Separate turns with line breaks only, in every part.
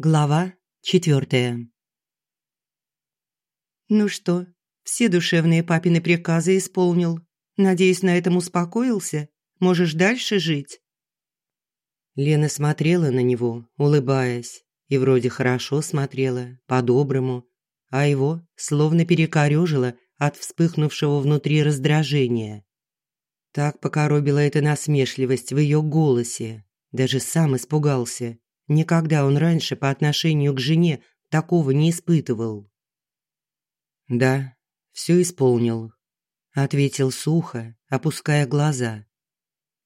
Глава четвертая. «Ну что, все душевные папины приказы исполнил. Надеюсь, на этом успокоился? Можешь дальше жить?» Лена смотрела на него, улыбаясь, и вроде хорошо смотрела, по-доброму, а его словно перекорёжило от вспыхнувшего внутри раздражения. Так покоробила эта насмешливость в её голосе. Даже сам испугался. Никогда он раньше по отношению к жене такого не испытывал. «Да, все исполнил», – ответил сухо, опуская глаза.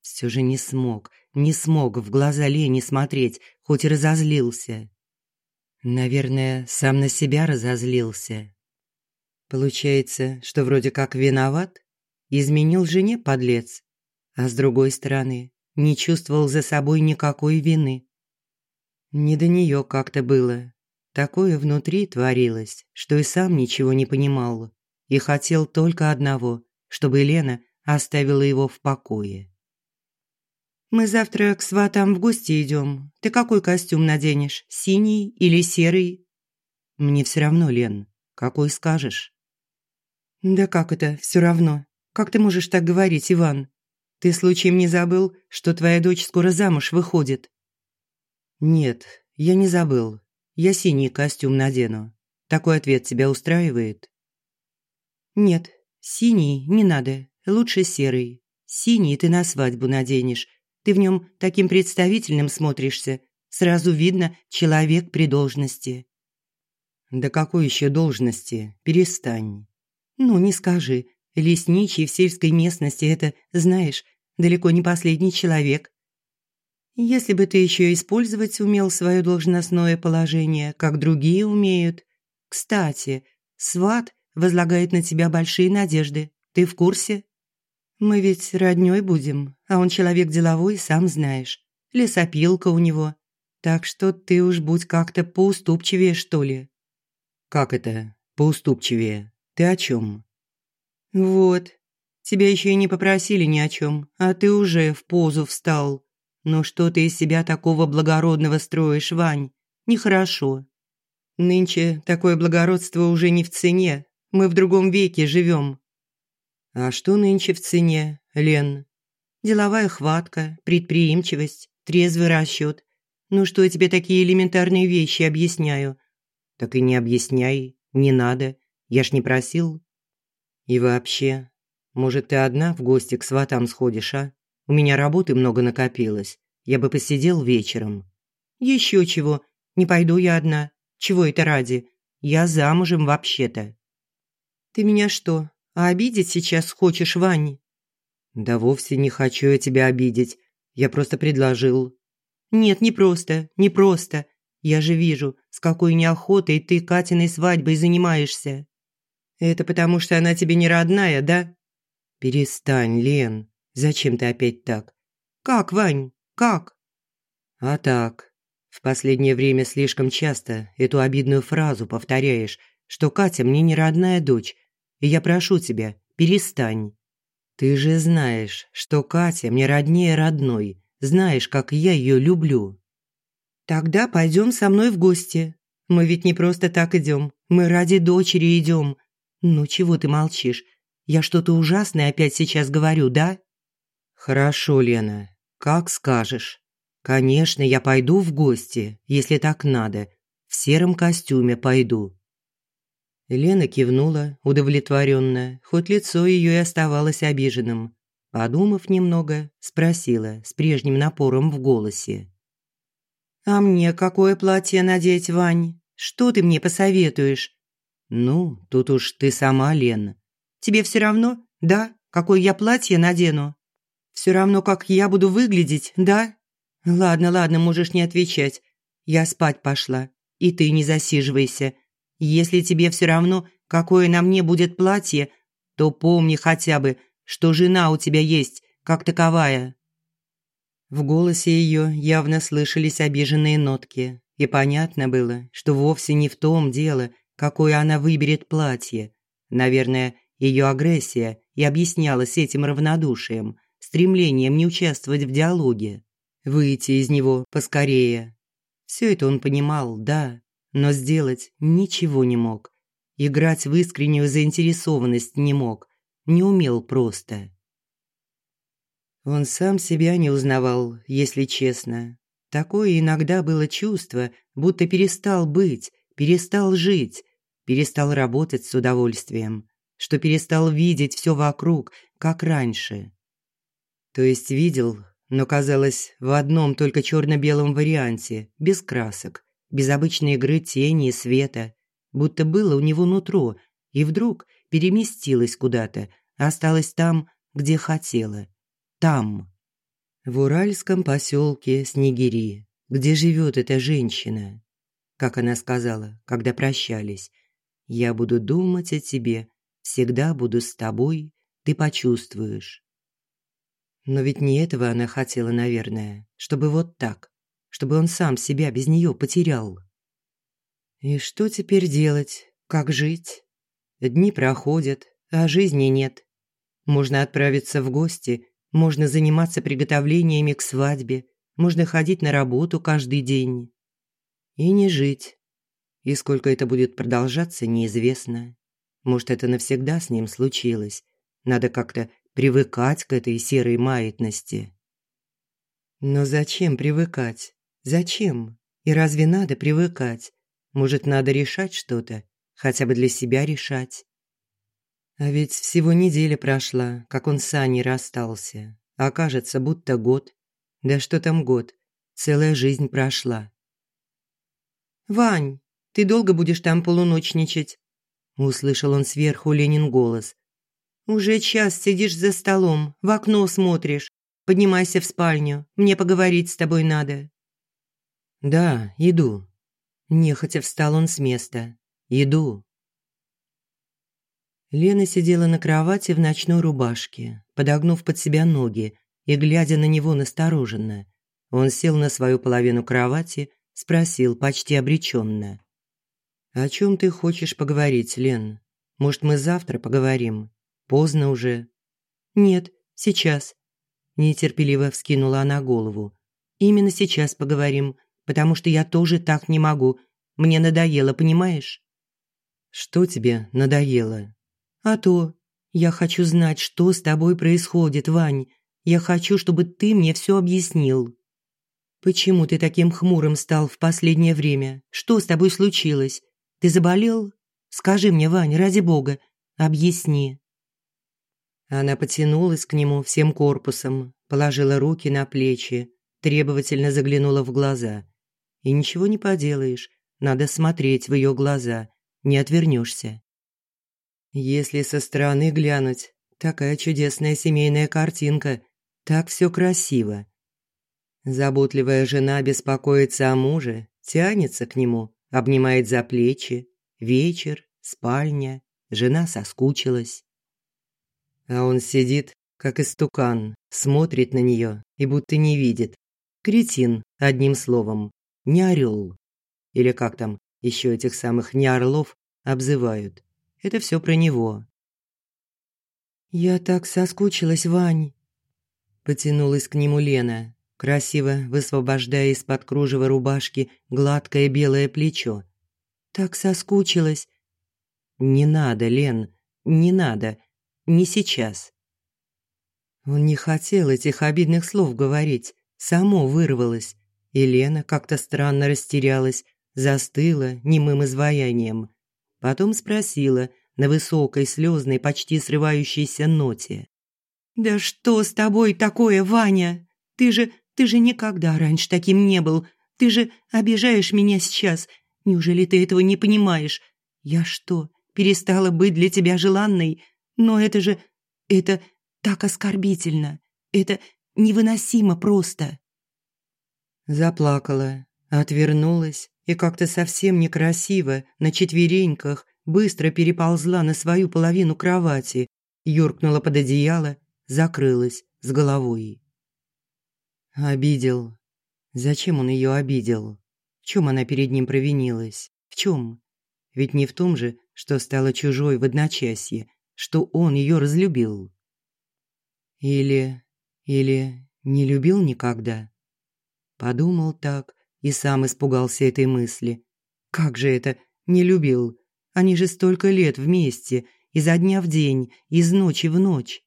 Все же не смог, не смог в глаза Лене смотреть, хоть и разозлился. Наверное, сам на себя разозлился. Получается, что вроде как виноват, изменил жене подлец, а с другой стороны, не чувствовал за собой никакой вины. Не до нее как-то было. Такое внутри творилось, что и сам ничего не понимал. И хотел только одного, чтобы Лена оставила его в покое. «Мы завтра к сватам в гости идем. Ты какой костюм наденешь? Синий или серый?» «Мне все равно, Лен. Какой скажешь?» «Да как это все равно? Как ты можешь так говорить, Иван? Ты случаем не забыл, что твоя дочь скоро замуж выходит?» «Нет, я не забыл. Я синий костюм надену. Такой ответ тебя устраивает?» «Нет, синий не надо. Лучше серый. Синий ты на свадьбу наденешь. Ты в нем таким представительным смотришься. Сразу видно, человек при должности». «Да какой еще должности? Перестань». «Ну, не скажи. Лесничий в сельской местности – это, знаешь, далеко не последний человек. Если бы ты еще использовать умел свое должностное положение, как другие умеют. Кстати, сват возлагает на тебя большие надежды. Ты в курсе? Мы ведь роднёй будем, а он человек деловой, сам знаешь. Лесопилка у него. Так что ты уж будь как-то поуступчивее, что ли. Как это? Поуступчивее? Ты о чем? Вот. Тебя еще и не попросили ни о чем, а ты уже в позу встал. «Ну что ты из себя такого благородного строишь, Вань? Нехорошо. Нынче такое благородство уже не в цене. Мы в другом веке живем». «А что нынче в цене, Лен?» «Деловая хватка, предприимчивость, трезвый расчет. Ну что я тебе такие элементарные вещи объясняю?» «Так и не объясняй, не надо. Я ж не просил». «И вообще, может, ты одна в гости к сватам сходишь, а?» У меня работы много накопилось. Я бы посидел вечером. Еще чего. Не пойду я одна. Чего это ради? Я замужем вообще-то. Ты меня что, обидеть сейчас хочешь, Вань? Да вовсе не хочу я тебя обидеть. Я просто предложил. Нет, не просто, не просто. Я же вижу, с какой неохотой ты Катиной свадьбой занимаешься. Это потому, что она тебе не родная, да? Перестань, Лен. Зачем ты опять так? Как, Вань? Как? А так. В последнее время слишком часто эту обидную фразу повторяешь, что Катя мне не родная дочь. И я прошу тебя, перестань. Ты же знаешь, что Катя мне роднее родной. Знаешь, как я ее люблю. Тогда пойдем со мной в гости. Мы ведь не просто так идем. Мы ради дочери идем. Ну чего ты молчишь? Я что-то ужасное опять сейчас говорю, да? «Хорошо, Лена, как скажешь. Конечно, я пойду в гости, если так надо. В сером костюме пойду». Лена кивнула, удовлетворенно, хоть лицо ее и оставалось обиженным. Подумав немного, спросила с прежним напором в голосе. «А мне какое платье надеть, Вань? Что ты мне посоветуешь?» «Ну, тут уж ты сама, Лена. Тебе все равно, да, какое я платье надену?» Все равно, как я буду выглядеть, да? Ладно, ладно, можешь не отвечать. Я спать пошла, и ты не засиживайся. Если тебе все равно, какое на мне будет платье, то помни хотя бы, что жена у тебя есть, как таковая». В голосе ее явно слышались обиженные нотки, и понятно было, что вовсе не в том дело, какое она выберет платье. Наверное, ее агрессия и объяснялась этим равнодушием стремлением не участвовать в диалоге, выйти из него поскорее. Все это он понимал, да, но сделать ничего не мог. Играть в искреннюю заинтересованность не мог, не умел просто. Он сам себя не узнавал, если честно. Такое иногда было чувство, будто перестал быть, перестал жить, перестал работать с удовольствием, что перестал видеть все вокруг, как раньше. То есть видел, но казалось в одном только черно-белом варианте, без красок, без обычной игры тени и света, будто было у него нутро, и вдруг переместилось куда-то, осталось там, где хотела. Там, в уральском поселке Снегири, где живет эта женщина. Как она сказала, когда прощались, «Я буду думать о тебе, всегда буду с тобой, ты почувствуешь». Но ведь не этого она хотела, наверное, чтобы вот так, чтобы он сам себя без нее потерял. И что теперь делать? Как жить? Дни проходят, а жизни нет. Можно отправиться в гости, можно заниматься приготовлениями к свадьбе, можно ходить на работу каждый день. И не жить. И сколько это будет продолжаться, неизвестно. Может, это навсегда с ним случилось. Надо как-то привыкать к этой серой маятности. Но зачем привыкать? Зачем? И разве надо привыкать? Может, надо решать что-то? Хотя бы для себя решать? А ведь всего неделя прошла, как он с Аней расстался. А кажется, будто год. Да что там год? Целая жизнь прошла. «Вань, ты долго будешь там полуночничать?» Услышал он сверху Ленин голос, уже час сидишь за столом, в окно смотришь. Поднимайся в спальню, мне поговорить с тобой надо». «Да, иду». Нехотя встал он с места. «Иду». Лена сидела на кровати в ночной рубашке, подогнув под себя ноги и глядя на него настороженно. Он сел на свою половину кровати, спросил почти обреченно. «О чем ты хочешь поговорить, Лен? Может, мы завтра поговорим?» Поздно уже. Нет, сейчас. Нетерпеливо вскинула она голову. Именно сейчас поговорим, потому что я тоже так не могу. Мне надоело, понимаешь? Что тебе надоело? А то, я хочу знать, что с тобой происходит, Вань. Я хочу, чтобы ты мне все объяснил. Почему ты таким хмурым стал в последнее время? Что с тобой случилось? Ты заболел? Скажи мне, Вань, ради бога, объясни. Она потянулась к нему всем корпусом, положила руки на плечи, требовательно заглянула в глаза. И ничего не поделаешь, надо смотреть в ее глаза, не отвернешься. Если со стороны глянуть, такая чудесная семейная картинка, так все красиво. Заботливая жена беспокоится о муже, тянется к нему, обнимает за плечи. Вечер, спальня, жена соскучилась. А он сидит, как истукан, смотрит на нее и будто не видит. Кретин, одним словом, не орел. Или как там еще этих самых не орлов обзывают. Это все про него. «Я так соскучилась, Вань!» Потянулась к нему Лена, красиво высвобождая из-под кружева рубашки гладкое белое плечо. «Так соскучилась!» «Не надо, Лен, не надо!» Не сейчас. Он не хотел этих обидных слов говорить, само вырвалось. И Лена как-то странно растерялась, застыла немым изваянием. Потом спросила на высокой, слезной, почти срывающейся ноте. «Да что с тобой такое, Ваня? Ты же, ты же никогда раньше таким не был. Ты же обижаешь меня сейчас. Неужели ты этого не понимаешь? Я что, перестала быть для тебя желанной? Но это же... это так оскорбительно. Это невыносимо просто. Заплакала, отвернулась и как-то совсем некрасиво на четвереньках быстро переползла на свою половину кровати, юркнула под одеяло, закрылась с головой. Обидел. Зачем он ее обидел? В чем она перед ним провинилась? В чем? Ведь не в том же, что стала чужой в одночасье, что он ее разлюбил. Или... или не любил никогда. Подумал так и сам испугался этой мысли. Как же это не любил? Они же столько лет вместе, изо дня в день, из ночи в ночь.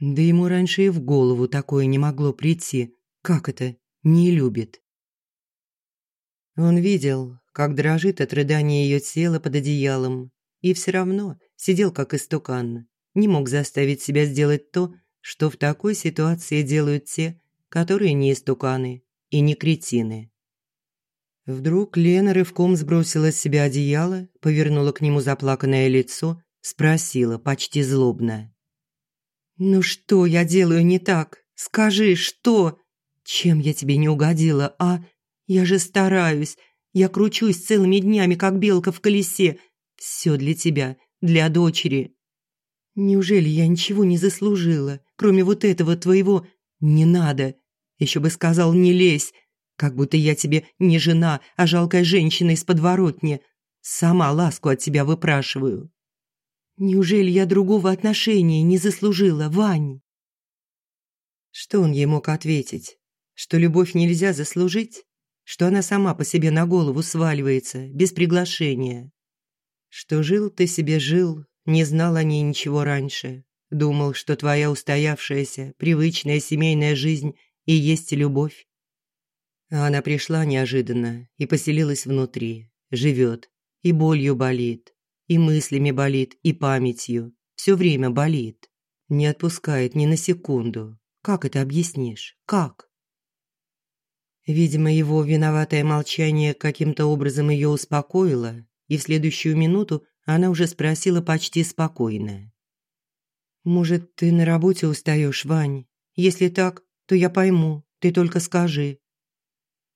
Да ему раньше и в голову такое не могло прийти. Как это не любит? Он видел, как дрожит от рыдания ее тело под одеялом, и все равно сидел как истукан. Не мог заставить себя сделать то, что в такой ситуации делают те, которые не истуканы и не кретины. Вдруг Лена рывком сбросила с себя одеяло, повернула к нему заплаканное лицо, спросила почти злобно. «Ну что я делаю не так? Скажи, что? Чем я тебе не угодила, а? Я же стараюсь. Я кручусь целыми днями, как белка в колесе. Все для тебя, для дочери. Неужели я ничего не заслужила, кроме вот этого твоего «не надо»? Еще бы сказал «не лезь», как будто я тебе не жена, а жалкая женщина из подворотни. Сама ласку от тебя выпрашиваю. Неужели я другого отношения не заслужила, Вань? Что он ей мог ответить? Что любовь нельзя заслужить? Что она сама по себе на голову сваливается, без приглашения? Что жил ты себе жил, не знал о ней ничего раньше. Думал, что твоя устоявшаяся, привычная семейная жизнь и есть любовь. А она пришла неожиданно и поселилась внутри, живет, и болью болит, и мыслями болит, и памятью. Все время болит. Не отпускает ни на секунду. Как это объяснишь? Как? Видимо, его виноватое молчание каким-то образом ее успокоило, и в следующую минуту она уже спросила почти спокойно. «Может, ты на работе устаешь, Вань? Если так, то я пойму, ты только скажи».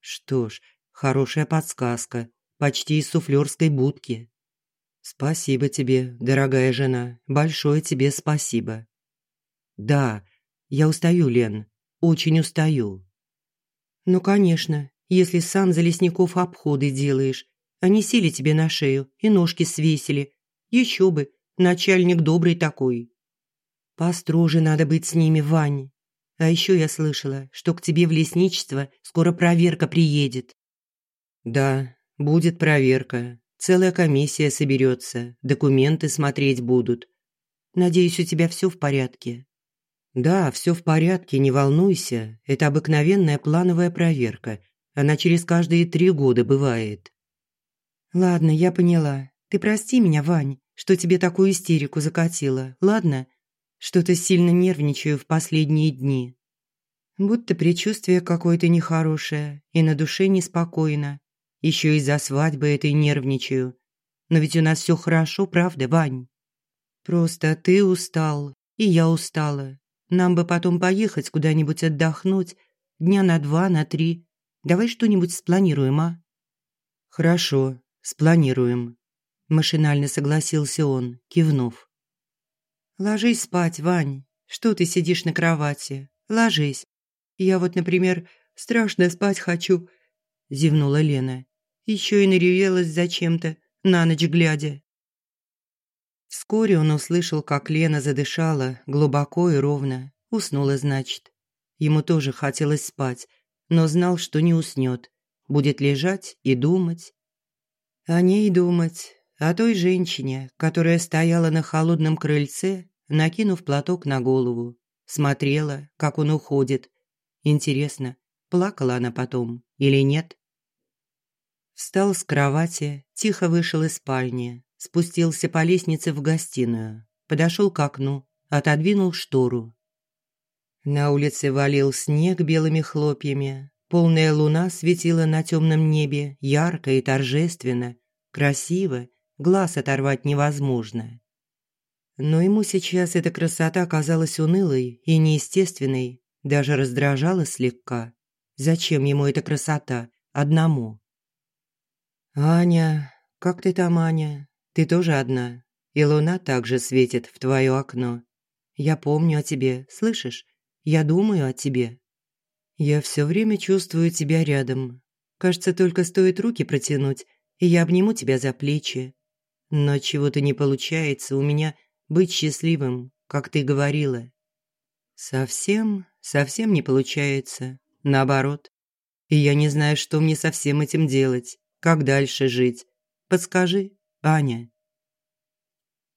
Что ж, хорошая подсказка, почти из суфлёрской будки. «Спасибо тебе, дорогая жена, большое тебе спасибо». «Да, я устаю, Лен, очень устаю». «Ну, конечно, если сам за лесников обходы делаешь. Они сели тебе на шею и ножки свесили. Еще бы, начальник добрый такой». «Построже надо быть с ними, Вань. А еще я слышала, что к тебе в лесничество скоро проверка приедет». «Да, будет проверка. Целая комиссия соберется, документы смотреть будут. Надеюсь, у тебя все в порядке?» «Да, все в порядке, не волнуйся. Это обыкновенная плановая проверка. Она через каждые три года бывает». «Ладно, я поняла. Ты прости меня, Вань, что тебе такую истерику закатила, ладно? Что-то сильно нервничаю в последние дни. Будто предчувствие какое-то нехорошее, и на душе неспокойно. Еще из-за свадьбы этой нервничаю. Но ведь у нас все хорошо, правда, Вань? Просто ты устал, и я устала. Нам бы потом поехать куда-нибудь отдохнуть. Дня на два, на три. Давай что-нибудь спланируем, а? Хорошо, спланируем. Машинально согласился он, кивнув. Ложись спать, Вань. Что ты сидишь на кровати? Ложись. Я вот, например, страшно спать хочу, зевнула Лена. Еще и наревелась зачем-то, на ночь глядя. Вскоре он услышал, как Лена задышала глубоко и ровно. Уснула, значит. Ему тоже хотелось спать, но знал, что не уснет. Будет лежать и думать. О ней думать, о той женщине, которая стояла на холодном крыльце, накинув платок на голову. Смотрела, как он уходит. Интересно, плакала она потом или нет? Встал с кровати, тихо вышел из спальни, спустился по лестнице в гостиную, подошел к окну, отодвинул штору. На улице валил снег белыми хлопьями, полная луна светила на темном небе ярко и торжественно, красиво, глаз оторвать невозможно. Но ему сейчас эта красота казалась унылой и неестественной, даже раздражала слегка. Зачем ему эта красота одному? «Аня, как ты там, Аня? Ты тоже одна? И луна также светит в твое окно. Я помню о тебе, слышишь? Я думаю о тебе. Я все время чувствую тебя рядом. Кажется, только стоит руки протянуть, и я обниму тебя за плечи. Но чего-то не получается у меня быть счастливым, как ты говорила. Совсем, совсем не получается. Наоборот, И я не знаю, что мне со всем этим делать, как дальше жить. Подскажи, Аня».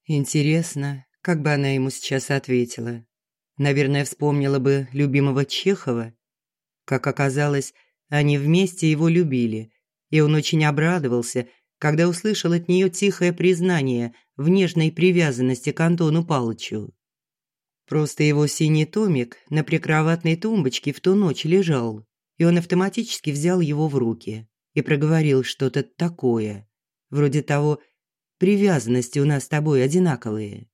Интересно, как бы она ему сейчас ответила. Наверное, вспомнила бы любимого Чехова. Как оказалось, они вместе его любили, и он очень обрадовался, когда услышал от нее тихое признание в нежной привязанности к Антону Палычу. Просто его синий томик на прикроватной тумбочке в ту ночь лежал, и он автоматически взял его в руки и проговорил что-то такое, вроде того «привязанности у нас с тобой одинаковые».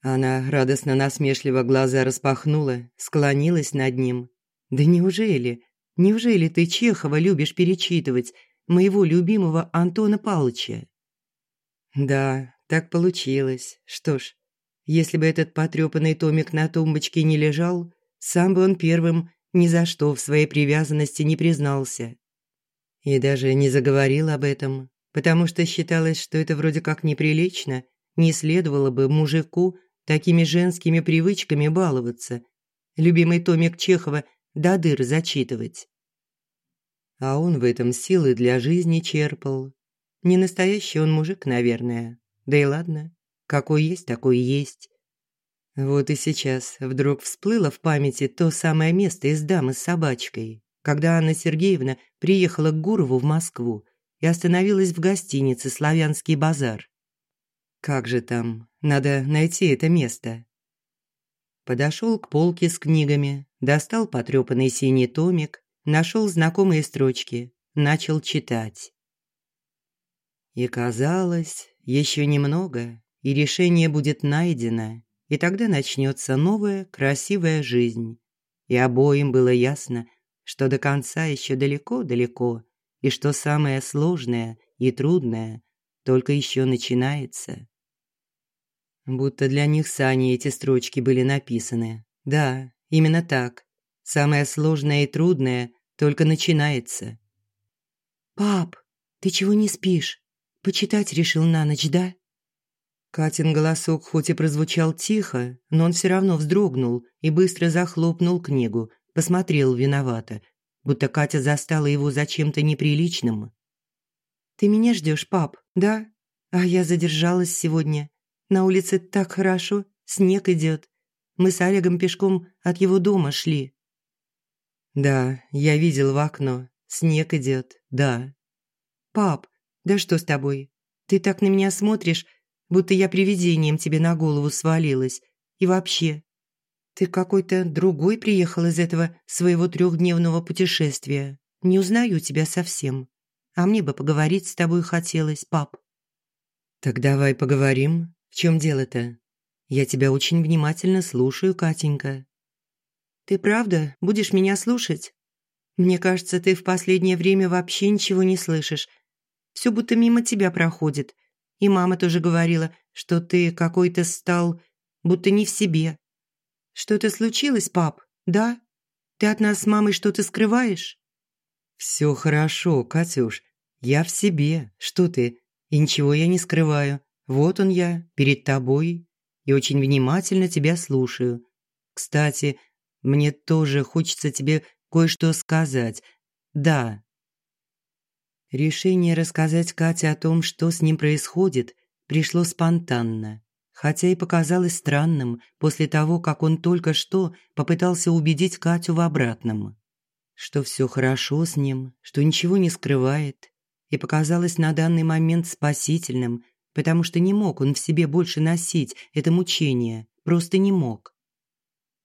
Она радостно насмешливо глаза распахнула, склонилась над ним. «Да неужели? Неужели ты Чехова любишь перечитывать, моего любимого Антона Павловича?» «Да, так получилось. Что ж, если бы этот потрёпанный томик на тумбочке не лежал, сам бы он первым ни за что в своей привязанности не признался. И даже не заговорил об этом, потому что считалось, что это вроде как неприлично, не следовало бы мужику такими женскими привычками баловаться. Любимый томик Чехова до дыр зачитывать. А он в этом силы для жизни черпал. Не настоящий он мужик, наверное. Да и ладно, какой есть, такой есть. Вот и сейчас вдруг всплыло в памяти то самое место из «Дамы с собачкой», когда Анна Сергеевна приехала к Гурову в Москву и остановилась в гостинице «Славянский базар». Как же там? Надо найти это место. Подошел к полке с книгами, достал потрепанный синий томик, нашел знакомые строчки, начал читать. И казалось, еще немного, и решение будет найдено, и тогда начнется новая красивая жизнь. И обоим было ясно, что до конца еще далеко-далеко, и что самое сложное и трудное только еще начинается. Будто для них с Аней эти строчки были написаны. Да, именно так. Самое сложное и трудное только начинается. «Пап, ты чего не спишь? Почитать решил на ночь, да?» Катин голосок хоть и прозвучал тихо, но он все равно вздрогнул и быстро захлопнул книгу, посмотрел виновато, будто Катя застала его за чем-то неприличным. «Ты меня ждешь, пап, да? А я задержалась сегодня. На улице так хорошо, снег идет. Мы с Олегом пешком от его дома шли». «Да, я видел в окно. Снег идет, да». «Пап, да что с тобой? Ты так на меня смотришь, будто я привидением тебе на голову свалилась. И вообще, ты какой-то другой приехал из этого своего трехдневного путешествия. Не узнаю тебя совсем. А мне бы поговорить с тобой хотелось, пап». «Так давай поговорим. Чем дело-то? Я тебя очень внимательно слушаю, Катенька». Ты правда будешь меня слушать? Мне кажется, ты в последнее время вообще ничего не слышишь. Все будто мимо тебя проходит. И мама тоже говорила, что ты какой-то стал, будто не в себе. Что-то случилось, пап, да? Ты от нас с мамой что-то скрываешь? Все хорошо, Катюш. Я в себе. Что ты? И ничего я не скрываю. Вот он я, перед тобой. И очень внимательно тебя слушаю. Кстати, мне тоже хочется тебе кое-что сказать. Да». Решение рассказать Кате о том, что с ним происходит, пришло спонтанно, хотя и показалось странным после того, как он только что попытался убедить Катю в обратном. Что все хорошо с ним, что ничего не скрывает, и показалось на данный момент спасительным, потому что не мог он в себе больше носить это мучение, просто не мог.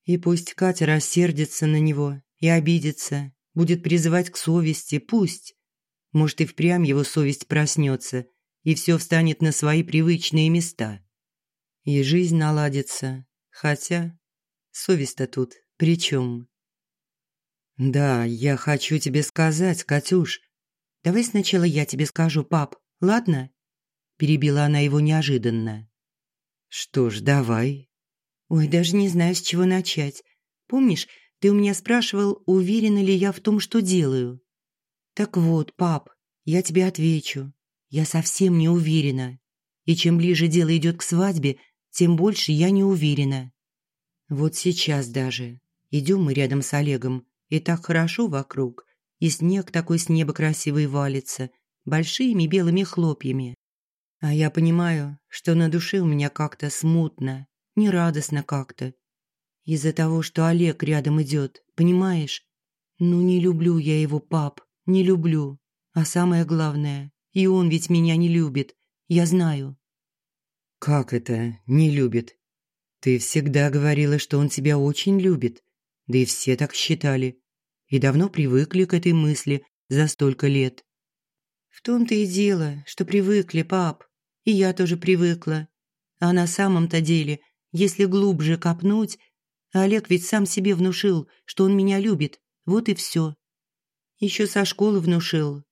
И пусть Катя рассердится на него и обидится, будет призывать к совести, пусть. Может, и впрямь его совесть проснется, и все встанет на свои привычные места. И жизнь наладится, хотя совесть-то тут при чем? «Да, я хочу тебе сказать, Катюш. Давай сначала я тебе скажу, пап, ладно?» Перебила она его неожиданно. «Что ж, давай, Ой, даже не знаю, с чего начать. Помнишь, ты у меня спрашивал, уверена ли я в том, что делаю? Так вот, пап, я тебе отвечу. Я совсем не уверена. И чем ближе дело идет к свадьбе, тем больше я не уверена. Вот сейчас даже. Идем мы рядом с Олегом, и так хорошо вокруг. и снег такой с неба красивый валится, большими белыми хлопьями. А я понимаю, что на душе у меня как-то смутно, нерадостно как-то. Из-за того, что Олег рядом идет, понимаешь? Ну не люблю я его, пап, не люблю. А самое главное, и он ведь меня не любит, я знаю.
Как это не любит? Ты всегда говорила, что он тебя очень любит. Да и все так считали. И давно привыкли к этой мысли за столько лет.
В том-то и дело, что привыкли, пап. И я тоже привыкла. А на самом-то деле, если глубже копнуть, Олег ведь сам себе внушил, что он меня любит. Вот и все. Еще со школы внушил.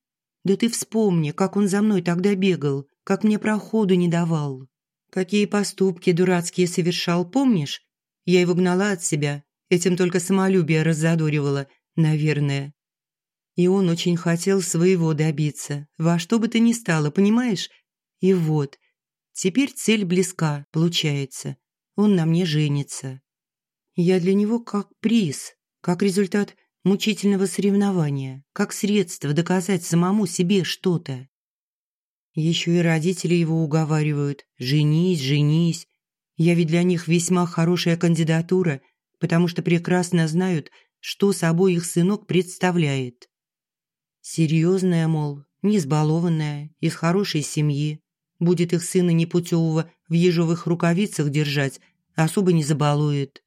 Да ты вспомни, как он за мной тогда бегал, как мне проходу не давал. Какие поступки дурацкие совершал, помнишь? Я его гнала от себя, этим только самолюбие раззадоривало, наверное. И он очень хотел своего добиться, во что бы то ни стало, понимаешь? И вот, теперь цель близка, получается. Он на мне женится. Я для него как приз, как результат мучительного соревнования, как средство доказать самому себе что-то. Еще и родители его уговаривают «женись, женись». Я ведь для них весьма хорошая кандидатура, потому что прекрасно знают, что собой их сынок представляет. Серьезная, мол, не избалованная, из хорошей семьи. Будет их сына непутевого в ежовых рукавицах держать, особо не забалует.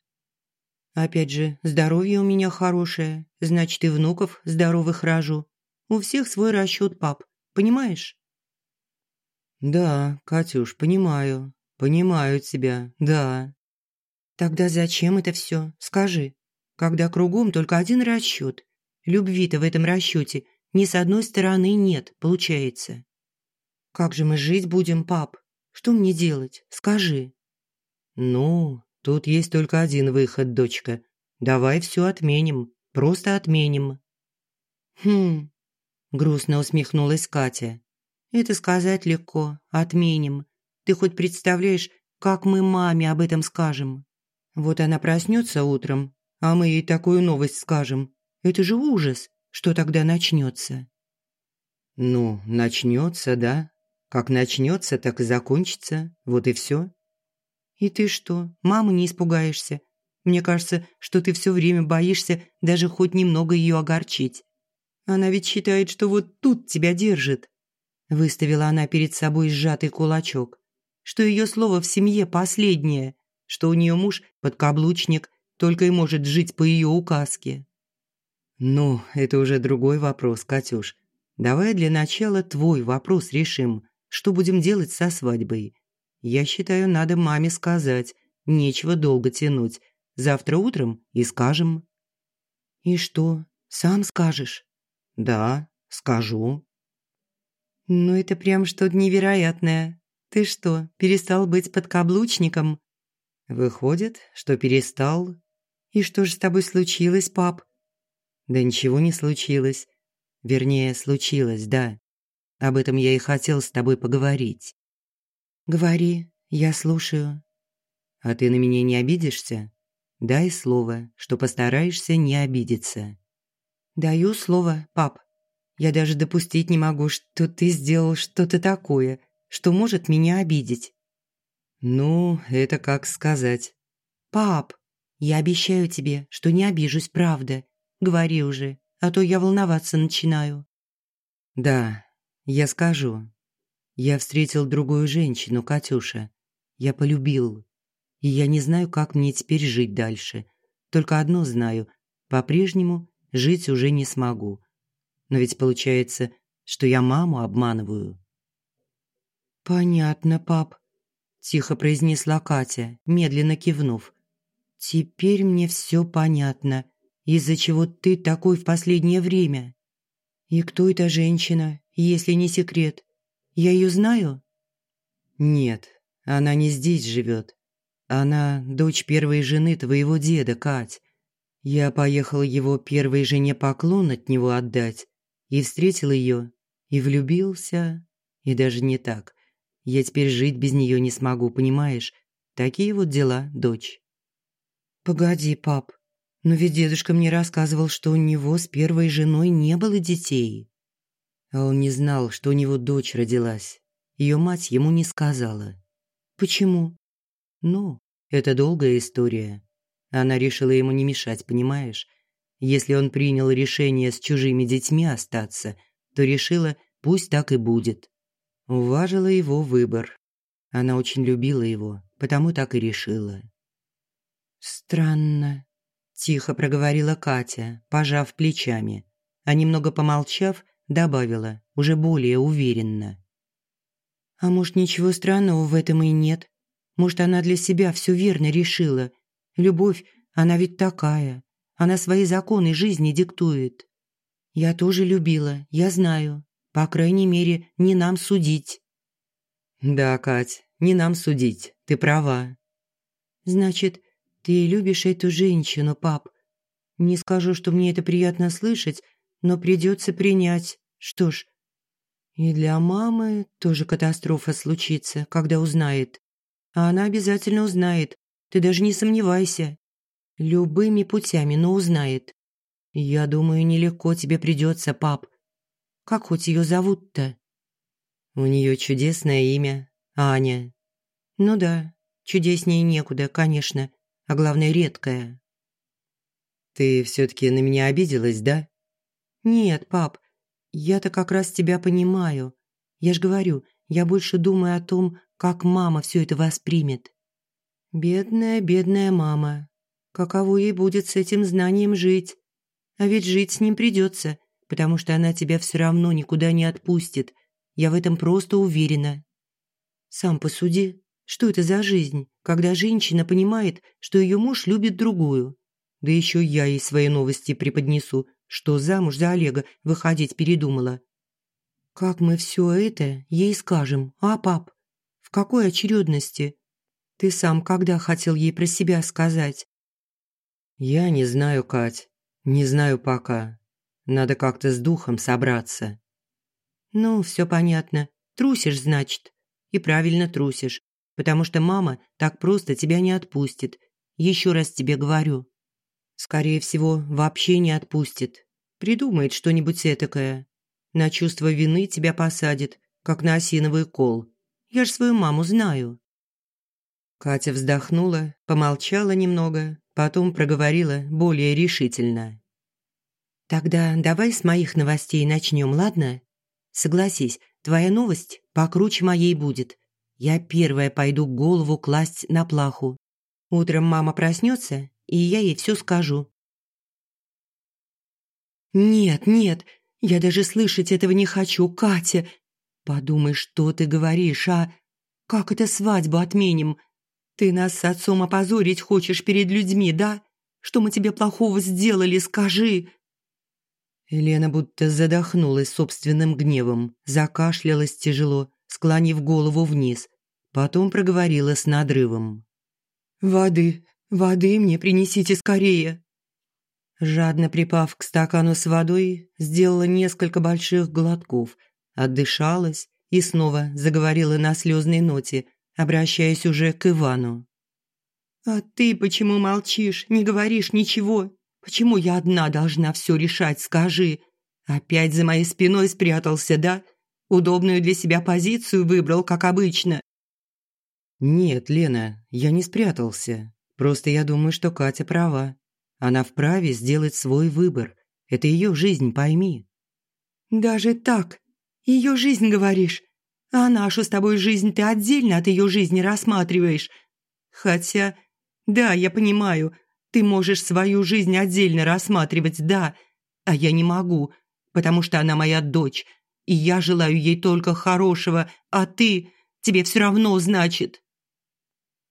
Опять же, здоровье у меня хорошее, значит, и внуков здоровых рожу. У всех свой расчет, пап, понимаешь?
Да, Катюш, понимаю. Понимаю тебя, да.
Тогда зачем это все? Скажи. Когда кругом только один расчет. Любви-то в этом расчете ни с одной стороны нет, получается. Как же мы жить будем, пап? Что мне делать? Скажи.
Ну, тут есть только один выход, дочка. Давай все отменим. Просто отменим.
Хм. Грустно усмехнулась Катя. Это сказать легко. Отменим. Ты хоть представляешь, как мы маме об этом скажем? Вот она проснется утром, а мы ей такую новость скажем. Это же ужас. Что тогда начнется?
Ну, начнется, да. Как начнется, так и закончится. Вот и все.
И ты что, мамы не испугаешься? Мне кажется, что ты все время боишься даже хоть немного ее огорчить. Она ведь считает, что вот тут тебя держит. Выставила она перед собой сжатый кулачок. Что ее слово в семье последнее, что у нее муж подкаблучник, только и может жить по ее указке.
Ну, это уже другой вопрос, Катюш. Давай для начала твой вопрос решим. Что будем делать со свадьбой? Я считаю, надо маме сказать. Нечего долго тянуть. Завтра утром и скажем.
И что, сам скажешь?
Да, скажу.
Ну это прям что-то невероятное. Ты что, перестал быть подкаблучником?
Выходит, что перестал.
И что же с тобой случилось, пап?
Да ничего не случилось. Вернее, случилось, да. Об этом я и хотел с тобой поговорить.
Говори, я слушаю.
А ты на меня не обидишься? Дай слово, что постараешься не обидеться.
Даю слово, пап. Я даже допустить не могу, что ты сделал что-то такое, что может меня обидеть.
Ну, это как сказать.
Пап, я обещаю тебе, что не обижусь, правда. Говори уже, а то я волноваться начинаю.
Да, я скажу. Я встретил другую женщину, Катюша. Я полюбил. И я не знаю, как мне теперь жить дальше. Только одно знаю. По-прежнему жить уже не смогу. Но ведь получается, что я маму обманываю.
Понятно, пап, тихо произнесла Катя, медленно кивнув. Теперь мне все понятно, из-за чего ты такой в последнее время. И кто эта женщина, если не секрет? Я ее знаю?
Нет, она не здесь живет. Она дочь первой жены твоего деда, Кать. Я поехал его первой жене поклон от него отдать, и встретил ее, и влюбился, и даже не так. Я теперь жить без нее не смогу, понимаешь? Такие вот дела, дочь.
Погоди, пап. Но ведь дедушка мне рассказывал, что у него с первой женой не было детей.
А он не знал, что у него дочь родилась. Ее мать ему не сказала.
Почему?
Ну, это долгая история. Она решила ему не мешать, понимаешь? Если он принял решение с чужими детьми остаться, то решила, пусть так и будет. Уважила его выбор. Она очень любила его, потому так и решила.
«Странно», – тихо проговорила Катя, пожав плечами, а немного помолчав, добавила, уже более уверенно. «А может, ничего странного в этом и нет? Может, она для себя все верно решила? Любовь, она ведь такая. Она свои законы жизни диктует. Я тоже любила, я знаю. По крайней мере, не нам судить».
«Да, Кать, не нам судить, ты права».
«Значит, ты любишь эту женщину, пап. Не скажу, что мне это приятно слышать, но придется принять. Что ж, и для мамы тоже катастрофа случится, когда узнает. А она обязательно узнает, ты даже не сомневайся. Любыми путями, но узнает. Я думаю, нелегко тебе придется, пап. Как хоть ее зовут-то?
У нее чудесное имя – Аня.
Ну да, чудеснее некуда, конечно а главное редкое.
Ты все таки на меня обиделась, да?
Нет, пап. Я-то как раз тебя понимаю. Я ж говорю, я больше думаю о том, как мама все это воспримет. Бедная, бедная мама. Каково ей будет с этим знанием жить? А ведь жить с ним придется, потому что она тебя все равно никуда не отпустит. Я в этом просто уверена. Сам посуди, что это за жизнь, когда женщина понимает, что ее муж любит другую? Да еще я ей свои новости преподнесу, что замуж за Олега выходить передумала. Как мы все это ей скажем, а, пап? В какой очередности? Ты сам когда хотел ей про себя сказать?
Я не знаю, Кать. Не знаю пока. Надо как-то с духом собраться.
Ну, все понятно. Трусишь, значит. И правильно трусишь потому что мама так просто тебя не отпустит. Еще раз тебе говорю. Скорее всего, вообще не отпустит. Придумает что-нибудь этакое. На чувство вины тебя посадит, как на осиновый кол. Я ж свою маму знаю». Катя вздохнула, помолчала немного, потом проговорила более решительно. «Тогда давай с моих новостей начнем, ладно? Согласись, твоя новость покруче моей будет. Я первая пойду голову класть на плаху. Утром мама проснется, и я ей все скажу. «Нет, нет, я даже слышать этого не хочу, Катя. Подумай, что ты говоришь, а? Как это свадьбу отменим? Ты нас с отцом опозорить хочешь перед людьми, да? Что мы тебе плохого сделали, скажи?» Елена будто задохнулась собственным гневом, закашлялась тяжело, склонив голову вниз. Потом проговорила с надрывом. «Воды, воды мне принесите скорее!» Жадно припав к стакану с водой, сделала несколько больших глотков, отдышалась и снова заговорила на слезной ноте, обращаясь уже к Ивану. «А ты почему молчишь, не говоришь ничего? Почему я одна должна все решать, скажи? Опять за моей спиной спрятался, да? Удобную для себя позицию выбрал, как обычно.
«Нет, Лена, я не спрятался. Просто я думаю, что Катя права. Она вправе сделать свой выбор. Это ее жизнь, пойми».
«Даже так? Ее жизнь, говоришь? А нашу с тобой жизнь ты отдельно от ее жизни рассматриваешь. Хотя, да, я понимаю, ты можешь свою жизнь отдельно рассматривать, да, а я не могу, потому что она моя дочь, и я желаю ей только хорошего, а ты, тебе все равно, значит».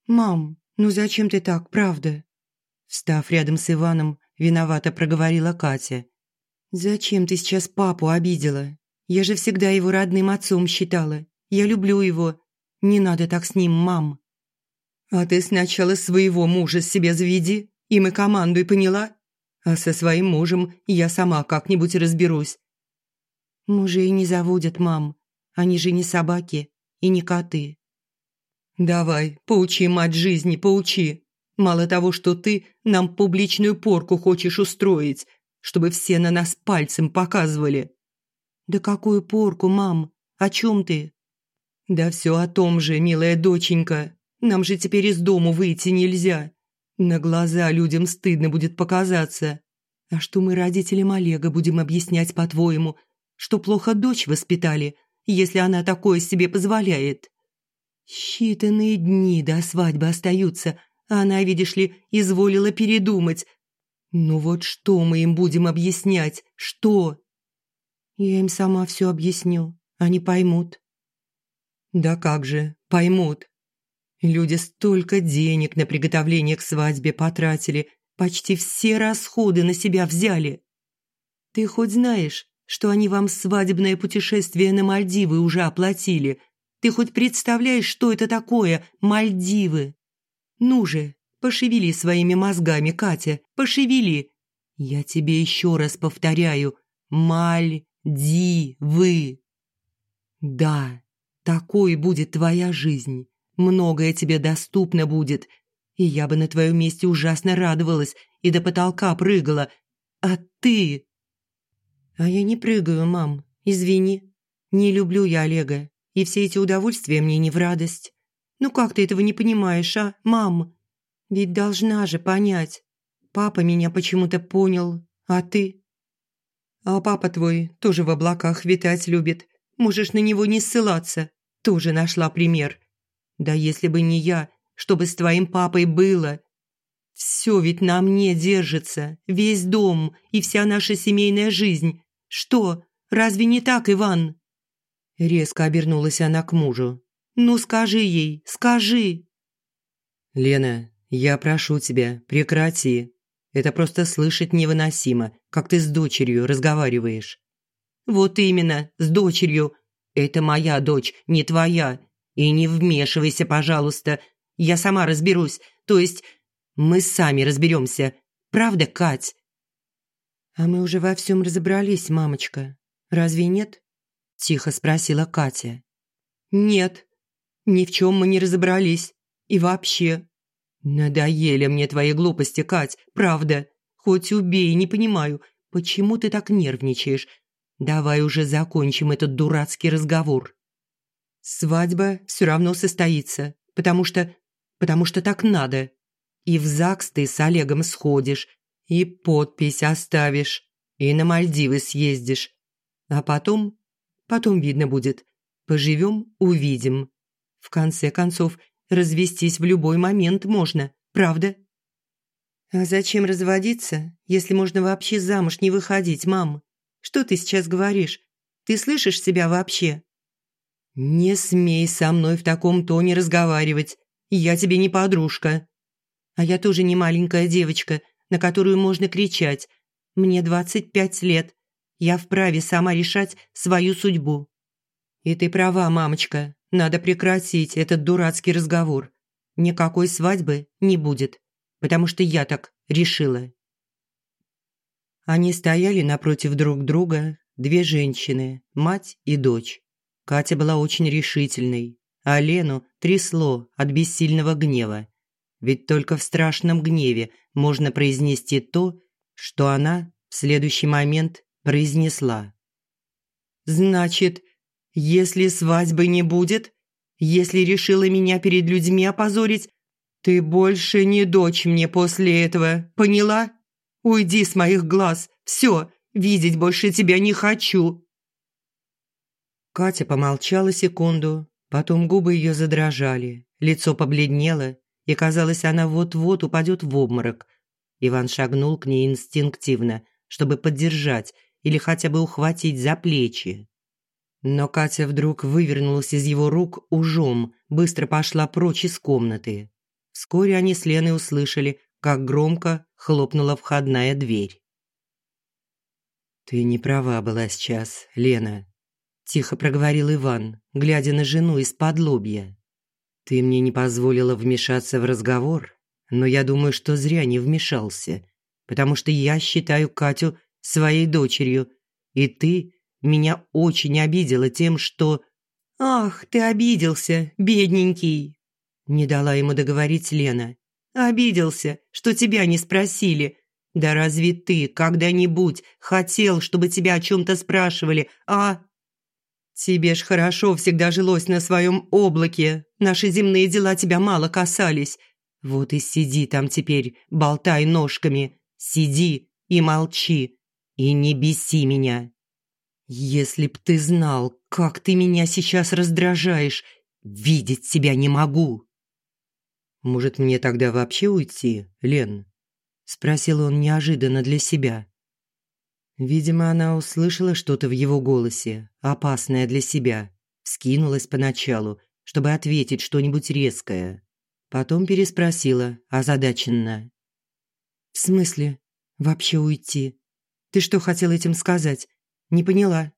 «Мам, ну зачем ты так, правда?» Встав рядом с Иваном, виновато проговорила Катя. «Зачем ты сейчас папу обидела? Я же всегда его родным отцом считала. Я люблю его. Не надо так с ним, мам». «А ты сначала своего мужа себе заведи, и мы командуй, поняла? А со своим мужем я сама как-нибудь разберусь». «Мужей не заводят, мам. Они же не собаки и не коты. «Давай, поучи мать жизни, поучи. Мало того, что ты нам публичную порку хочешь устроить, чтобы все на нас пальцем показывали».
«Да какую порку, мам? О чем ты?»
«Да все о том же, милая доченька. Нам же теперь из дому выйти нельзя. На глаза людям стыдно будет показаться. А что мы родителям Олега будем объяснять, по-твоему? Что плохо дочь воспитали, если она такое себе позволяет? Считанные дни до свадьбы остаются, она, видишь ли, изволила передумать. Ну вот что мы им будем объяснять? Что?
Я им сама все объясню. Они поймут.
Да как же, поймут. Люди столько денег на приготовление к свадьбе потратили, почти все расходы на себя взяли. Ты хоть знаешь, что они вам свадебное путешествие на Мальдивы уже оплатили? Ты хоть представляешь, что это такое Мальдивы? Ну же, пошевели своими мозгами, Катя, пошевели. Я тебе еще раз повторяю, Мальдивы. Да, такой будет твоя жизнь. Многое тебе доступно будет – и я бы на твоем месте ужасно радовалась и до потолка прыгала. А ты...»
«А я не прыгаю, мам. Извини. Не люблю я Олега, и все эти удовольствия мне не в радость. Ну как ты этого не понимаешь, а, мам? Ведь должна же понять. Папа меня почему-то понял, а ты...»
«А папа твой тоже в облаках витать любит. Можешь на него не ссылаться. Тоже нашла пример. Да если бы не я, чтобы с твоим папой было. Все ведь на мне держится, весь дом и вся наша семейная жизнь. Что, разве не так, Иван?» Резко обернулась она к мужу. «Ну скажи ей, скажи!»
«Лена, я прошу тебя, прекрати. Это просто слышать невыносимо, как ты с дочерью разговариваешь».
«Вот именно, с дочерью. Это моя дочь, не твоя. И не вмешивайся, пожалуйста, я сама разберусь. То есть мы сами разберемся. Правда, Кать?»
«А мы уже во всем разобрались, мамочка. Разве нет?» – тихо спросила Катя.
«Нет, ни в чем мы не разобрались. И вообще, надоели мне твои глупости, Кать, правда. Хоть убей, не понимаю, почему ты так нервничаешь. Давай уже закончим этот дурацкий разговор. Свадьба все равно состоится, потому что потому что так надо. И в ЗАГС ты с Олегом сходишь, и подпись оставишь, и на Мальдивы съездишь. А потом, потом видно будет. Поживем – увидим. В конце концов, развестись в любой момент можно, правда?
А зачем разводиться, если можно вообще замуж не выходить, мам? Что ты сейчас говоришь? Ты слышишь себя вообще?
Не смей со мной в таком тоне разговаривать. Я тебе не подружка.
А я тоже не маленькая девочка, на которую можно кричать. Мне двадцать пять лет. Я вправе сама решать свою судьбу.
И ты права, мамочка. Надо прекратить этот дурацкий разговор. Никакой свадьбы не будет, потому что я так решила. Они стояли напротив друг друга, две женщины, мать и дочь. Катя была очень решительной, а Лену трясло от бессильного гнева. Ведь только в страшном гневе можно произнести то, что она в следующий момент произнесла. «Значит, если свадьбы не будет, если решила меня перед людьми опозорить, ты больше не дочь мне после этого, поняла? Уйди с моих глаз, все, видеть больше тебя не хочу». Катя помолчала секунду, Потом губы ее задрожали, лицо побледнело, и казалось, она вот-вот упадет в обморок. Иван шагнул к ней инстинктивно, чтобы поддержать или хотя бы ухватить за плечи. Но Катя вдруг вывернулась из его рук ужом, быстро пошла прочь из комнаты. Вскоре они с Леной услышали, как громко хлопнула входная дверь. «Ты не права была сейчас, Лена», тихо проговорил Иван, глядя на жену из-под лобья. Ты мне не позволила вмешаться в разговор, но я думаю, что зря не вмешался, потому что я считаю Катю своей дочерью, и ты меня очень обидела тем, что Ах, ты обиделся, бедненький, не дала ему договорить Лена. Обиделся, что тебя не спросили. Да разве ты когда-нибудь хотел, чтобы тебя о чем-то спрашивали, а? Тебе ж хорошо всегда жилось на своем облаке. Наши земные дела тебя мало касались. Вот и сиди там теперь, болтай ножками. Сиди и молчи. И не беси меня. Если б ты знал, как ты меня сейчас раздражаешь, видеть тебя не могу. Может, мне тогда вообще уйти, Лен? Спросил он неожиданно для себя. Видимо, она услышала что-то в его голосе, опасное для себя. Скинулась поначалу, чтобы ответить что-нибудь резкое. Потом переспросила, озадаченно. «В смысле? Вообще уйти? Ты что хотел этим сказать? Не поняла».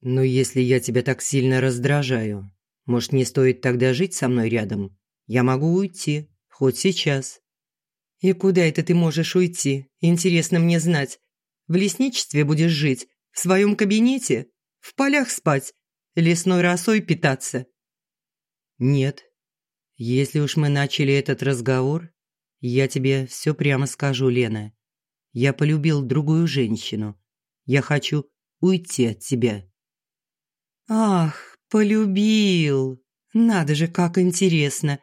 «Ну, если я тебя так сильно раздражаю, может, не стоит тогда жить со мной рядом? Я могу уйти, хоть сейчас». «И куда это ты можешь уйти? Интересно мне знать. В лесничестве будешь жить? В своем кабинете? В полях спать? Лесной росой питаться?» «Нет. Если уж мы начали этот разговор, я тебе все прямо скажу, Лена. Я полюбил другую женщину. Я хочу уйти от тебя». «Ах, полюбил! Надо же, как интересно!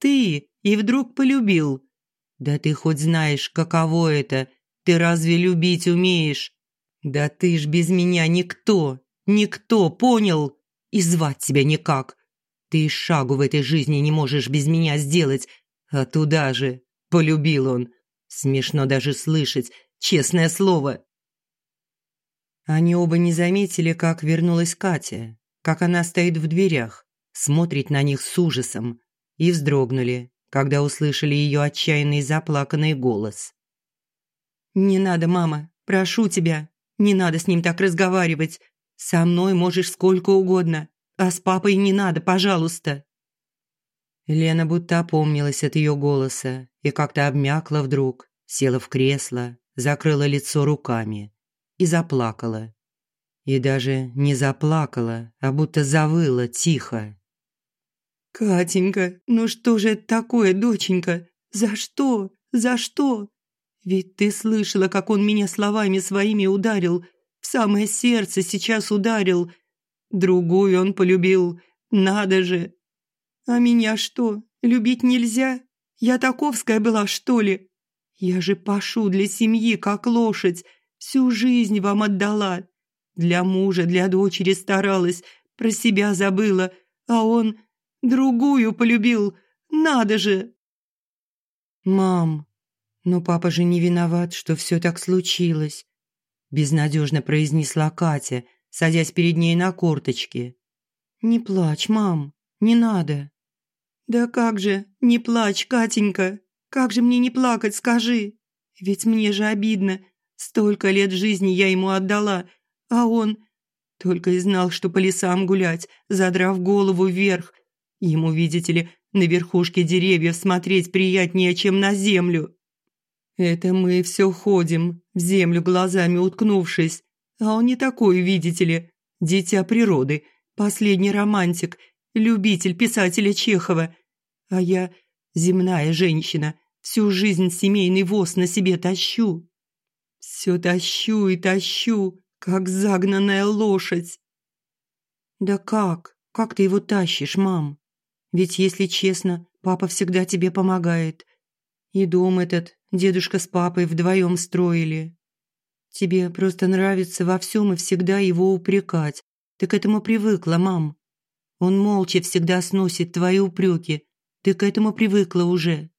Ты и вдруг полюбил!» Да ты хоть знаешь, каково это? Ты разве любить умеешь? Да ты ж без меня никто, никто, понял? И звать тебя никак. Ты шагу в этой жизни не можешь без меня сделать. А туда же полюбил он. Смешно даже слышать, честное слово. Они оба не заметили, как вернулась Катя, как она стоит в дверях, смотрит на них с ужасом, и вздрогнули, когда услышали ее отчаянный заплаканный голос. «Не надо, мама, прошу тебя, не надо с ним так разговаривать. Со мной можешь сколько угодно, а с папой не надо, пожалуйста». Лена будто опомнилась от ее голоса и как-то обмякла вдруг, села в кресло, закрыла лицо руками и заплакала. И даже не заплакала, а будто завыла тихо. «Катенька, ну что же это такое, доченька? За что? За что? Ведь ты слышала, как он меня словами своими ударил. В самое сердце сейчас ударил. Другую он полюбил. Надо же. А меня что, любить нельзя? Я таковская была, что ли? Я же пашу для семьи, как лошадь. Всю жизнь вам отдала. Для мужа, для дочери старалась. Про себя забыла. А он Другую полюбил. Надо же!» «Мам, но папа же не виноват, что все так случилось», безнадежно произнесла Катя, садясь перед ней на корточки. «Не плачь, мам, не надо». «Да как же, не плачь, Катенька, как же мне не плакать, скажи? Ведь мне же обидно, столько лет жизни я ему отдала, а он только и знал, что по лесам гулять, задрав голову вверх, Ему, видите ли, на верхушке деревьев смотреть приятнее, чем на землю. Это мы все ходим, в землю глазами уткнувшись. А он не такой, видите ли, дитя природы, последний романтик, любитель писателя Чехова. А я земная женщина, всю жизнь семейный воз на себе тащу. Все тащу и тащу, как загнанная лошадь. Да как? Как ты его тащишь, мам? Ведь, если честно, папа всегда тебе помогает. И дом этот дедушка с папой вдвоем строили. Тебе просто нравится во всем и всегда его упрекать. Ты к этому привыкла, мам. Он молча всегда сносит твои упреки. Ты к этому привыкла уже».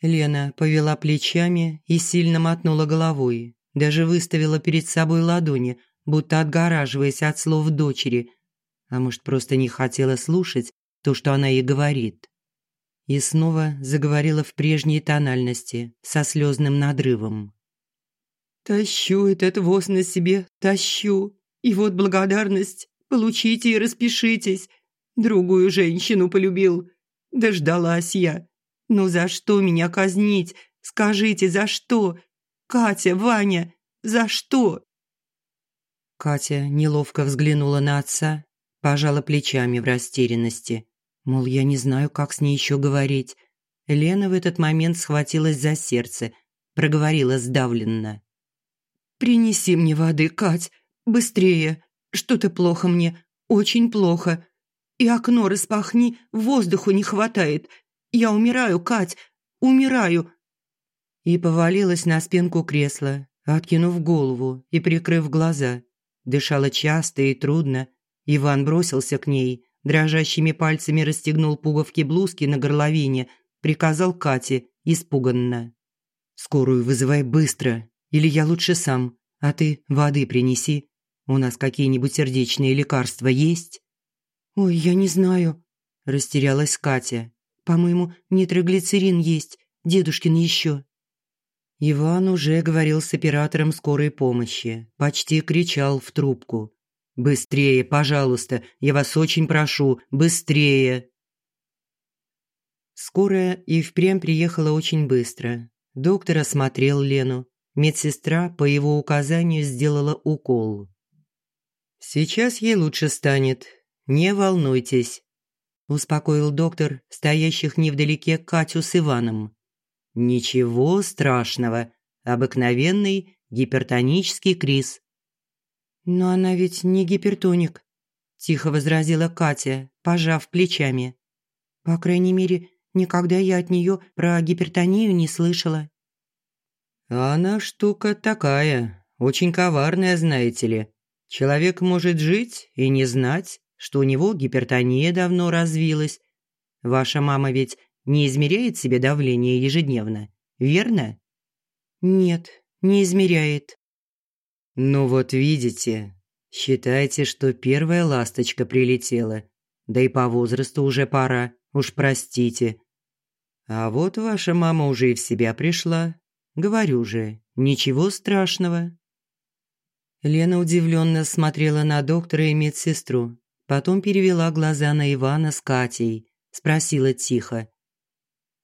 Лена повела плечами и сильно мотнула головой. Даже выставила перед собой ладони, будто отгораживаясь от слов дочери. А может, просто не хотела слушать то, что она ей говорит. И снова заговорила в прежней тональности, со слезным надрывом. «Тащу этот воз на себе, тащу. И вот благодарность. Получите и распишитесь. Другую женщину полюбил. Дождалась я. Ну за что меня казнить? Скажите, за что? Катя, Ваня, за что?» Катя неловко взглянула на отца, пожала плечами в растерянности. Мол, я не знаю, как с ней еще говорить. Лена в этот момент схватилась за сердце, проговорила сдавленно. «Принеси мне воды, Кать, быстрее. Что-то плохо мне, очень плохо. И окно распахни, воздуху не хватает. Я умираю, Кать, умираю!» И повалилась на спинку кресла, откинув голову и прикрыв глаза. Дышала часто и трудно. Иван бросился к ней, дрожащими пальцами расстегнул пуговки блузки на горловине, приказал Кате испуганно. «Скорую вызывай быстро, или я лучше сам, а ты воды принеси. У нас какие-нибудь сердечные лекарства есть?» «Ой, я не знаю», – растерялась Катя. «По-моему, нитроглицерин есть, дедушкин еще». Иван уже говорил с оператором скорой помощи, почти кричал в трубку. «Быстрее, пожалуйста, я вас очень прошу, быстрее!» Скорая и впрямь приехала очень быстро. Доктор осмотрел Лену. Медсестра по его указанию сделала укол. «Сейчас ей лучше станет. Не волнуйтесь», – успокоил доктор, стоящих невдалеке Катю с Иваном. Ничего страшного. Обыкновенный гипертонический криз. Но она ведь не гипертоник, тихо возразила Катя, пожав плечами. По крайней мере, никогда я от нее про гипертонию не слышала. Она штука такая, очень коварная, знаете ли. Человек может жить и не знать, что у него гипертония давно развилась. Ваша мама ведь не измеряет себе давление ежедневно, верно? Нет, не измеряет. Ну вот видите, считайте, что первая ласточка прилетела. Да и по возрасту уже пора, уж простите. А вот ваша мама уже и в себя пришла. Говорю же, ничего страшного. Лена удивленно смотрела на доктора и медсестру, потом перевела глаза на Ивана с Катей, спросила тихо: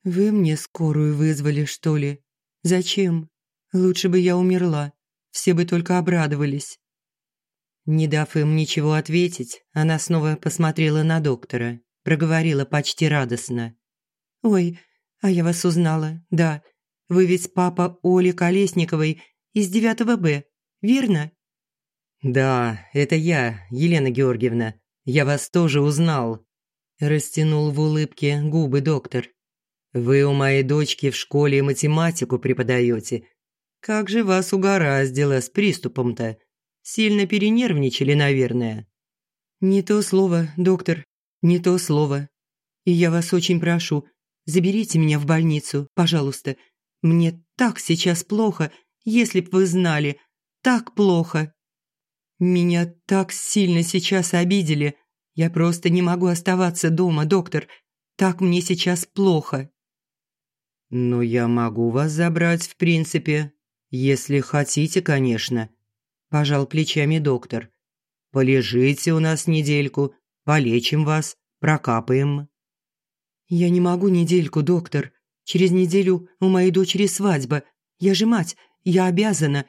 «Вы мне скорую вызвали, что ли? Зачем? Лучше бы я умерла. Все бы только обрадовались». Не дав им ничего ответить, она снова посмотрела на доктора, проговорила почти радостно. «Ой, а я вас узнала, да. Вы ведь папа Оли Колесниковой из 9 Б, верно?» «Да, это я, Елена Георгиевна. Я вас тоже узнал», – растянул в улыбке губы доктор. Вы у моей дочки в школе математику преподаете. Как же вас угораздило с приступом-то? Сильно перенервничали, наверное». «Не то слово, доктор, не то слово. И я вас очень прошу, заберите меня в больницу, пожалуйста. Мне так сейчас плохо, если б вы знали, так плохо. Меня так сильно сейчас обидели. Я просто не могу оставаться дома, доктор. Так мне сейчас плохо». «Но я могу вас забрать, в принципе, если хотите, конечно», – пожал плечами доктор. «Полежите у нас недельку, полечим вас, прокапаем». «Я не могу недельку, доктор. Через неделю у моей дочери свадьба. Я же мать, я обязана.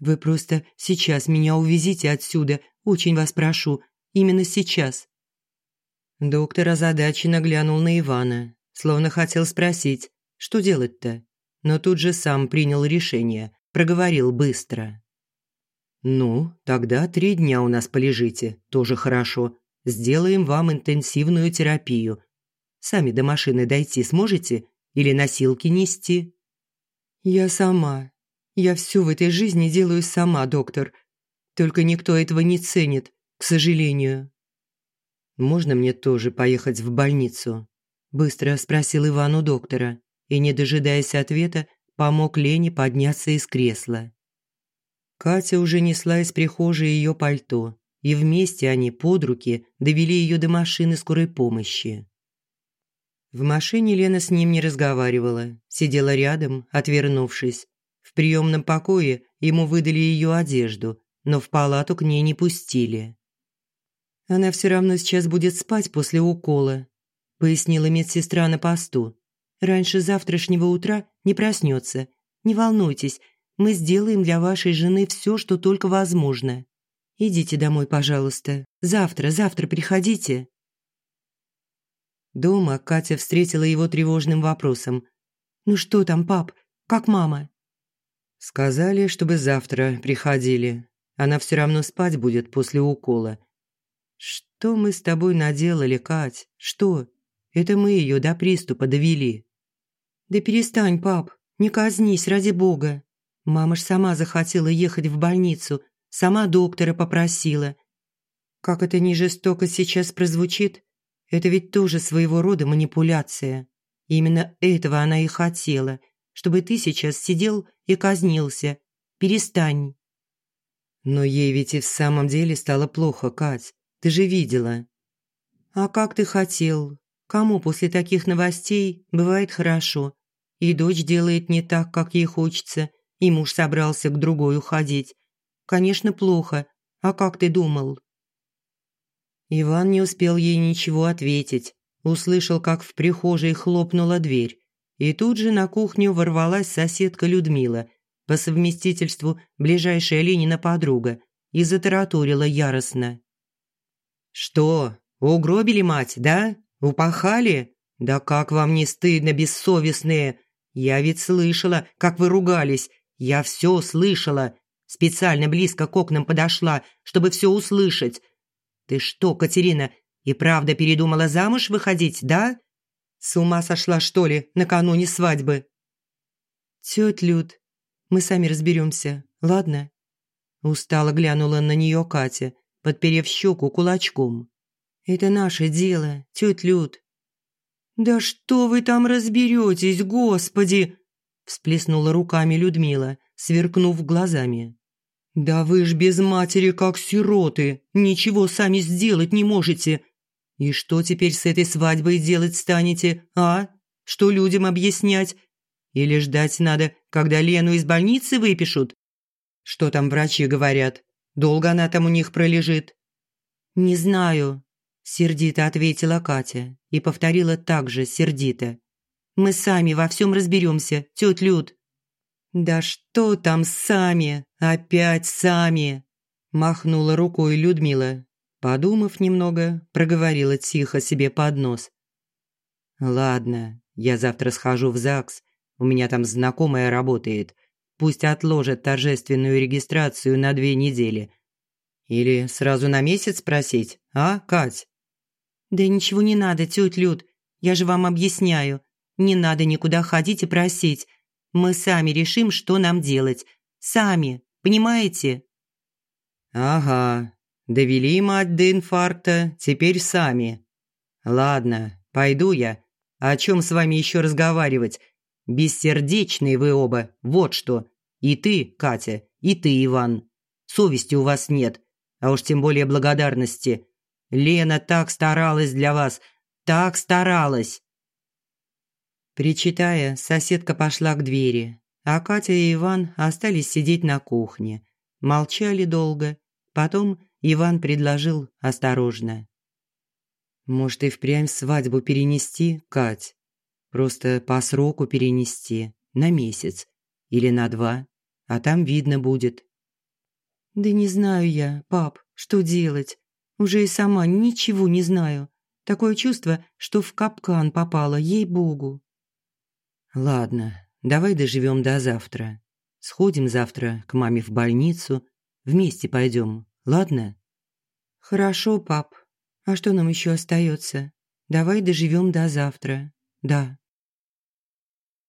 Вы просто сейчас меня увезите отсюда, очень вас прошу, именно сейчас». Доктор озадаченно глянул на Ивана, словно хотел спросить, что делать-то? Но тут же сам принял решение, проговорил быстро. «Ну, тогда три дня у нас полежите, тоже хорошо. Сделаем вам интенсивную терапию. Сами до машины дойти сможете или носилки нести?» «Я сама. Я все в этой жизни делаю сама, доктор. Только никто этого не ценит, к сожалению». «Можно мне тоже поехать в больницу?» – быстро спросил Иван у доктора и, не дожидаясь ответа, помог Лене подняться из кресла. Катя уже несла из прихожей ее пальто, и вместе они под руки довели ее до машины скорой помощи. В машине Лена с ним не разговаривала, сидела рядом, отвернувшись. Приемном покое ему выдали ее одежду, но в палату к ней не пустили. «Она все равно сейчас будет спать после укола», – пояснила медсестра на посту. Раньше завтрашнего утра не проснется. Не волнуйтесь, мы сделаем для вашей жены все, что только возможно. Идите домой, пожалуйста. Завтра, завтра приходите». Дома Катя встретила его тревожным вопросом. «Ну что там, пап? Как мама?» «Сказали, чтобы завтра приходили. Она все равно спать будет после укола». «Что мы с тобой наделали, Кать? Что? Это мы ее до приступа довели». «Да перестань, пап, не казнись, ради бога. Мама ж сама захотела ехать в больницу, сама доктора попросила. Как это не жестоко сейчас прозвучит, это ведь тоже своего рода манипуляция. Именно этого она и хотела, чтобы ты сейчас сидел и казнился. Перестань. Но ей ведь и в самом деле стало плохо, Кать. Ты же видела. А как ты хотел? Кому после таких новостей бывает хорошо? И дочь делает не так, как ей хочется, и муж собрался к другой уходить. Конечно, плохо. А как ты думал? Иван не успел ей ничего ответить. Услышал, как в прихожей хлопнула дверь. И тут же на кухню ворвалась соседка Людмила, по совместительству ближайшая Ленина подруга, и затараторила яростно. «Что, угробили мать, да? Упахали? Да как вам не стыдно, бессовестные? Я ведь слышала, как вы ругались. Я все слышала. Специально близко к окнам подошла, чтобы все услышать. Ты что, Катерина, и правда передумала замуж выходить, да? С ума сошла, что ли, накануне свадьбы? Тёть Люд, мы сами разберемся, ладно? Устало глянула на нее Катя, подперев щеку кулачком. Это наше дело, тёть Люд. Да что вы там разберетесь, господи! всплеснула руками Людмила, сверкнув глазами. «Да вы ж без матери как сироты, ничего сами сделать не можете. И что теперь с этой свадьбой делать станете, а? Что людям объяснять? Или ждать надо, когда Лену из больницы выпишут? Что там врачи говорят? Долго она там у них пролежит?» «Не знаю», – сердито ответила Катя и повторила также сердито. Мы сами во всем разберемся, тётя Люд». «Да что там сами? Опять сами!» Махнула рукой Людмила. Подумав немного, проговорила тихо себе под нос. «Ладно, я завтра схожу в ЗАГС. У меня там знакомая работает. Пусть отложат торжественную регистрацию на две недели. Или сразу на месяц просить, а, Кать?» «Да ничего не надо, тётя Люд. Я же вам объясняю. Не надо никуда ходить и просить. Мы сами решим, что нам делать. Сами, понимаете?» «Ага, довели мать до инфаркта, теперь сами. Ладно, пойду я. О чем с вами еще разговаривать? Бессердечные вы оба, вот что. И ты, Катя, и ты, Иван. Совести у вас нет, а уж тем более благодарности. Лена так старалась для вас, так старалась. Причитая, соседка пошла к двери, а Катя и Иван остались сидеть на кухне. Молчали долго. Потом Иван предложил осторожно. «Может, и впрямь свадьбу перенести, Кать? Просто по сроку перенести, на месяц или на два, а там видно будет». «Да не знаю я, пап, что делать. Уже и сама ничего не знаю. Такое чувство, что в капкан попала, ей-богу». Ладно, давай доживем до завтра. Сходим завтра к маме в больницу, вместе пойдем, ладно? Хорошо, пап. А что нам еще остается? Давай доживем до завтра. Да.